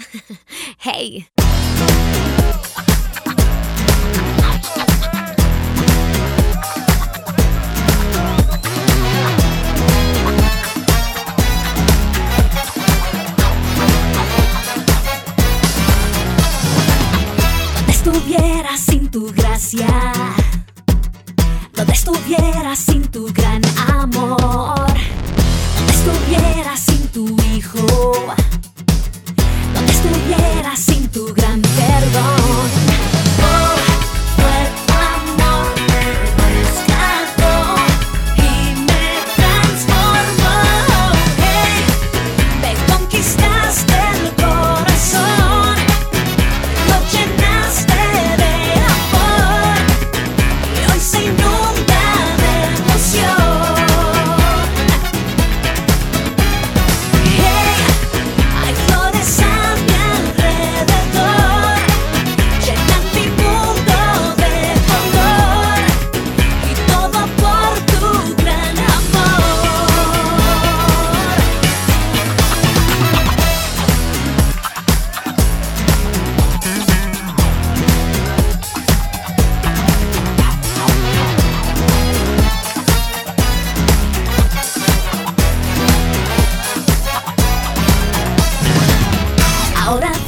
hey. Donde estuvieras sin tu gracia, donde estuvieras sin tu gran amor, donde estuvieras sin tu hijo,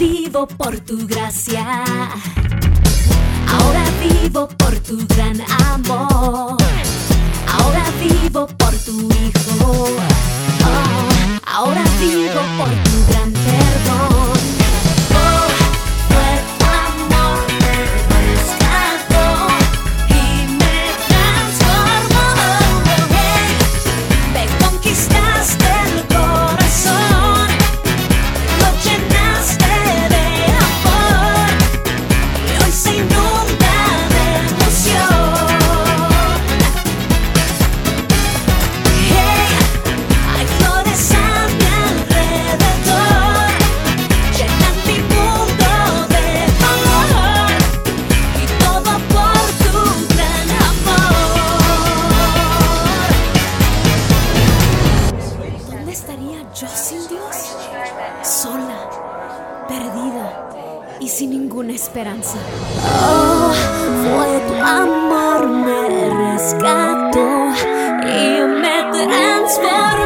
vivo por tu gracia. Ahora vivo por tu gran amor. Ahora vivo por tu hijo. Oh, ahora vivo por tu gran perdón. Y sin ninguna esperanza. Oh, fue tu amor, me rescató y me transformó.